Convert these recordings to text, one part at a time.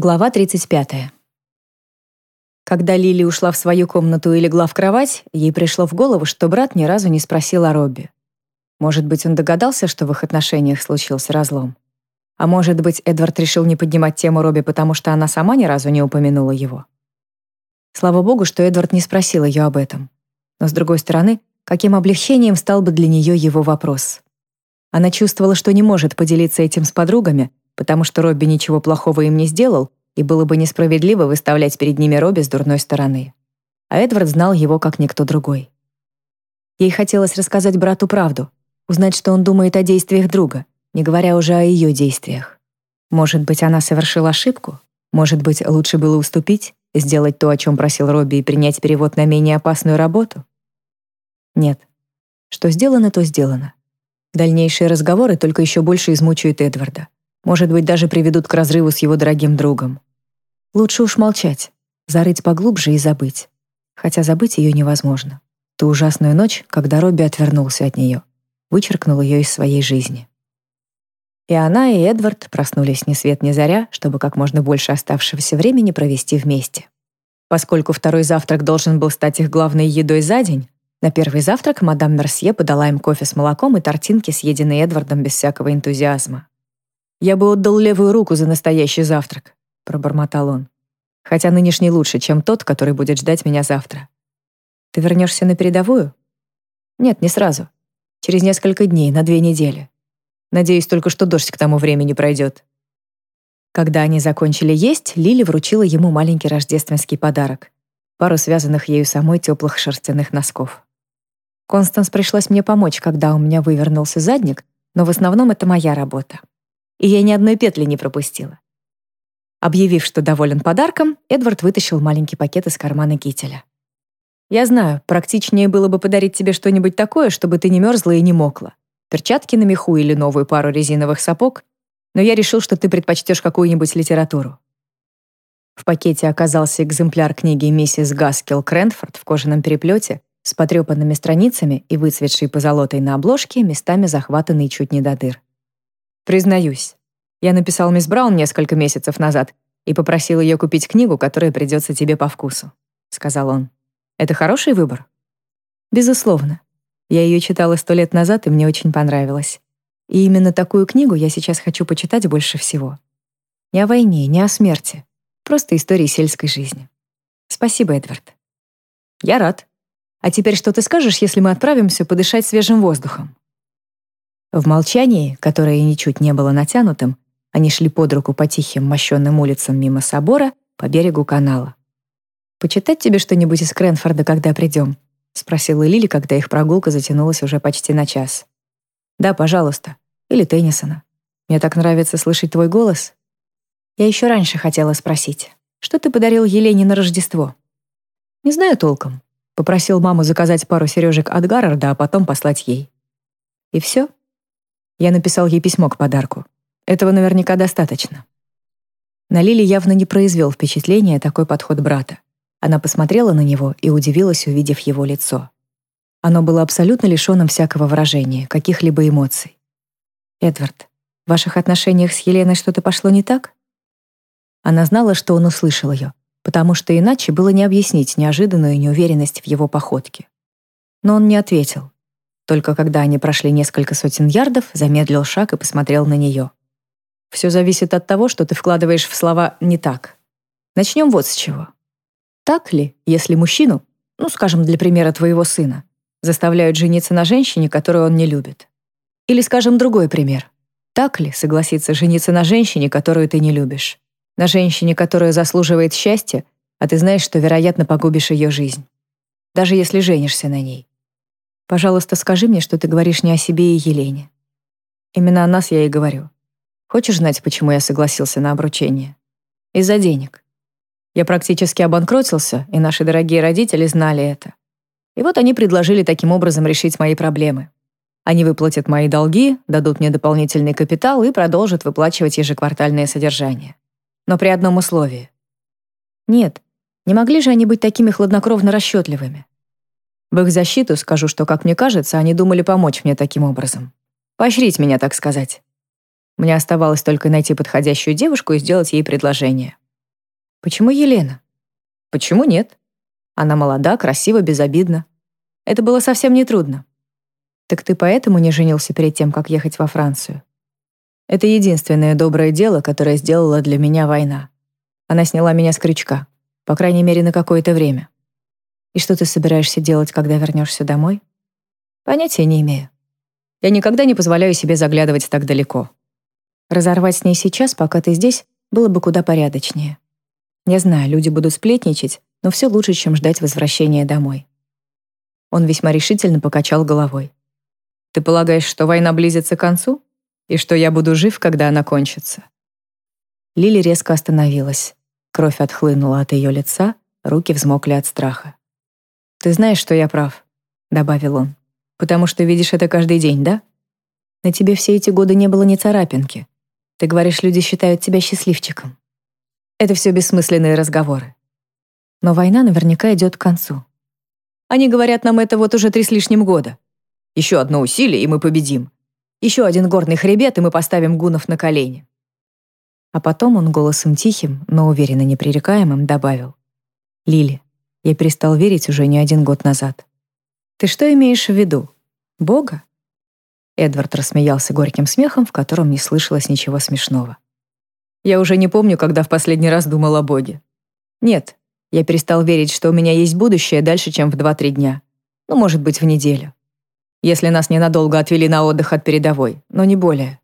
Глава 35. Когда Лили ушла в свою комнату и легла в кровать, ей пришло в голову, что брат ни разу не спросил о Робби. Может быть, он догадался, что в их отношениях случился разлом. А может быть, Эдвард решил не поднимать тему Робби, потому что она сама ни разу не упомянула его. Слава богу, что Эдвард не спросил ее об этом. Но, с другой стороны, каким облегчением стал бы для нее его вопрос. Она чувствовала, что не может поделиться этим с подругами, потому что Робби ничего плохого им не сделал, и было бы несправедливо выставлять перед ними Робби с дурной стороны. А Эдвард знал его как никто другой. Ей хотелось рассказать брату правду, узнать, что он думает о действиях друга, не говоря уже о ее действиях. Может быть, она совершила ошибку? Может быть, лучше было уступить, сделать то, о чем просил Робби, и принять перевод на менее опасную работу? Нет. Что сделано, то сделано. Дальнейшие разговоры только еще больше измучают Эдварда. Может быть, даже приведут к разрыву с его дорогим другом. Лучше уж молчать, зарыть поглубже и забыть. Хотя забыть ее невозможно. Ту ужасную ночь, когда Робби отвернулся от нее, вычеркнул ее из своей жизни. И она, и Эдвард проснулись ни свет ни заря, чтобы как можно больше оставшегося времени провести вместе. Поскольку второй завтрак должен был стать их главной едой за день, на первый завтрак мадам Мерсье подала им кофе с молоком и тортинки, съеденные Эдвардом без всякого энтузиазма. «Я бы отдал левую руку за настоящий завтрак», — пробормотал он. «Хотя нынешний лучше, чем тот, который будет ждать меня завтра». «Ты вернешься на передовую?» «Нет, не сразу. Через несколько дней, на две недели. Надеюсь только, что дождь к тому времени пройдет». Когда они закончили есть, Лили вручила ему маленький рождественский подарок — пару связанных ею самой теплых шерстяных носков. Констанс пришлось мне помочь, когда у меня вывернулся задник, но в основном это моя работа и я ни одной петли не пропустила. Объявив, что доволен подарком, Эдвард вытащил маленький пакет из кармана кителя. «Я знаю, практичнее было бы подарить тебе что-нибудь такое, чтобы ты не мерзла и не мокла. Перчатки на меху или новую пару резиновых сапог, но я решил, что ты предпочтешь какую-нибудь литературу». В пакете оказался экземпляр книги миссис Гаскел Крэнфорд в кожаном переплете с потрепанными страницами и выцветшей позолотой на обложке, местами захватанной чуть не до дыр. Признаюсь, я написал мисс Браун несколько месяцев назад и попросил ее купить книгу, которая придется тебе по вкусу», — сказал он. «Это хороший выбор?» «Безусловно. Я ее читала сто лет назад, и мне очень понравилось. И именно такую книгу я сейчас хочу почитать больше всего. Не о войне, не о смерти. Просто истории сельской жизни. Спасибо, Эдвард. Я рад. А теперь что ты скажешь, если мы отправимся подышать свежим воздухом? В молчании, которое ничуть не было натянутым, они шли под руку по тихим мощенным улицам мимо собора по берегу канала. «Почитать тебе что-нибудь из Кренфорда, когда придем?» — спросила Лили, когда их прогулка затянулась уже почти на час. «Да, пожалуйста. Или Теннисона. Мне так нравится слышать твой голос». Я еще раньше хотела спросить, что ты подарил Елене на Рождество? Не знаю толком. Попросил маму заказать пару сережек от Гаррарда, а потом послать ей. И все? Я написал ей письмо к подарку. Этого наверняка достаточно. На Лили явно не произвел впечатления такой подход брата. Она посмотрела на него и удивилась, увидев его лицо. Оно было абсолютно лишенным всякого выражения, каких-либо эмоций. «Эдвард, в ваших отношениях с Еленой что-то пошло не так?» Она знала, что он услышал ее, потому что иначе было не объяснить неожиданную неуверенность в его походке. Но он не ответил, только когда они прошли несколько сотен ярдов, замедлил шаг и посмотрел на нее. Все зависит от того, что ты вкладываешь в слова «не так». Начнем вот с чего. Так ли, если мужчину, ну, скажем, для примера твоего сына, заставляют жениться на женщине, которую он не любит? Или, скажем, другой пример. Так ли согласиться жениться на женщине, которую ты не любишь? На женщине, которая заслуживает счастья, а ты знаешь, что, вероятно, погубишь ее жизнь. Даже если женишься на ней. Пожалуйста, скажи мне, что ты говоришь не о себе и Елене. Именно о нас я и говорю. Хочешь знать, почему я согласился на обручение? Из-за денег. Я практически обанкротился, и наши дорогие родители знали это. И вот они предложили таким образом решить мои проблемы. Они выплатят мои долги, дадут мне дополнительный капитал и продолжат выплачивать ежеквартальное содержание. Но при одном условии. Нет, не могли же они быть такими хладнокровно расчетливыми. В их защиту скажу, что, как мне кажется, они думали помочь мне таким образом. Поощрить меня, так сказать. Мне оставалось только найти подходящую девушку и сделать ей предложение. Почему Елена? Почему нет? Она молода, красива, безобидна. Это было совсем не трудно. Так ты поэтому не женился перед тем, как ехать во Францию? Это единственное доброе дело, которое сделала для меня война. Она сняла меня с крючка, по крайней мере, на какое-то время. И что ты собираешься делать, когда вернешься домой? Понятия не имею. Я никогда не позволяю себе заглядывать так далеко. Разорвать с ней сейчас, пока ты здесь, было бы куда порядочнее. Я знаю, люди будут сплетничать, но все лучше, чем ждать возвращения домой. Он весьма решительно покачал головой. Ты полагаешь, что война близится к концу? И что я буду жив, когда она кончится? Лили резко остановилась. Кровь отхлынула от ее лица, руки взмокли от страха. «Ты знаешь, что я прав», — добавил он. «Потому что видишь это каждый день, да? На тебе все эти годы не было ни царапинки. Ты говоришь, люди считают тебя счастливчиком. Это все бессмысленные разговоры. Но война наверняка идет к концу. Они говорят нам это вот уже три с лишним года. Еще одно усилие, и мы победим. Еще один горный хребет, и мы поставим гунов на колени. А потом он голосом тихим, но уверенно непререкаемым добавил. «Лили, я перестал верить уже не один год назад. Ты что имеешь в виду? Бога?» Эдвард рассмеялся горьким смехом, в котором не слышалось ничего смешного. «Я уже не помню, когда в последний раз думал о Боге. Нет, я перестал верить, что у меня есть будущее дальше, чем в 2-3 дня. Ну, может быть, в неделю. Если нас ненадолго отвели на отдых от передовой, но не более.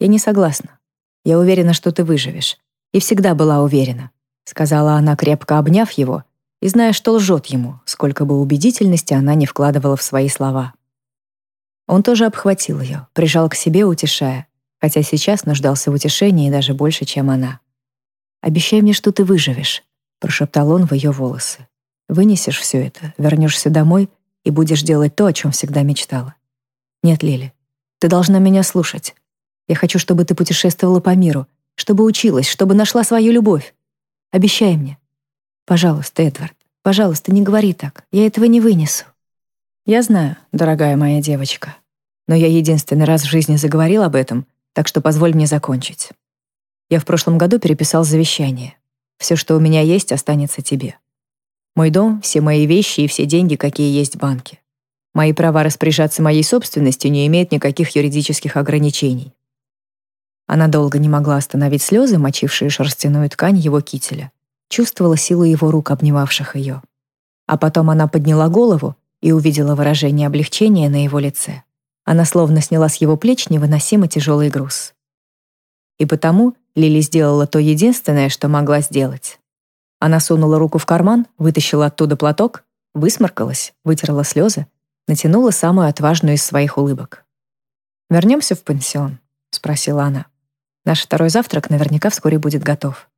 Я не согласна. Я уверена, что ты выживешь. И всегда была уверена», — сказала она, крепко обняв его, и зная, что лжет ему, сколько бы убедительности она не вкладывала в свои слова. Он тоже обхватил ее, прижал к себе, утешая, хотя сейчас нуждался в утешении даже больше, чем она. «Обещай мне, что ты выживешь», — прошептал он в ее волосы. «Вынесешь все это, вернешься домой и будешь делать то, о чем всегда мечтала. Нет, Лили, ты должна меня слушать. Я хочу, чтобы ты путешествовала по миру, чтобы училась, чтобы нашла свою любовь. Обещай мне. Пожалуйста, Эдвард, пожалуйста, не говори так. Я этого не вынесу. Я знаю, дорогая моя девочка, но я единственный раз в жизни заговорил об этом, так что позволь мне закончить. Я в прошлом году переписал завещание. Все, что у меня есть, останется тебе. Мой дом, все мои вещи и все деньги, какие есть в банке. Мои права распоряжаться моей собственностью не имеют никаких юридических ограничений. Она долго не могла остановить слезы, мочившие шерстяную ткань его кителя. Чувствовала силу его рук, обнимавших ее. А потом она подняла голову и увидела выражение облегчения на его лице. Она словно сняла с его плеч невыносимо тяжелый груз. И потому Лили сделала то единственное, что могла сделать. Она сунула руку в карман, вытащила оттуда платок, высморкалась, вытерла слезы, натянула самую отважную из своих улыбок. «Вернемся в пансион?» — спросила она. Наш второй завтрак наверняка вскоре будет готов.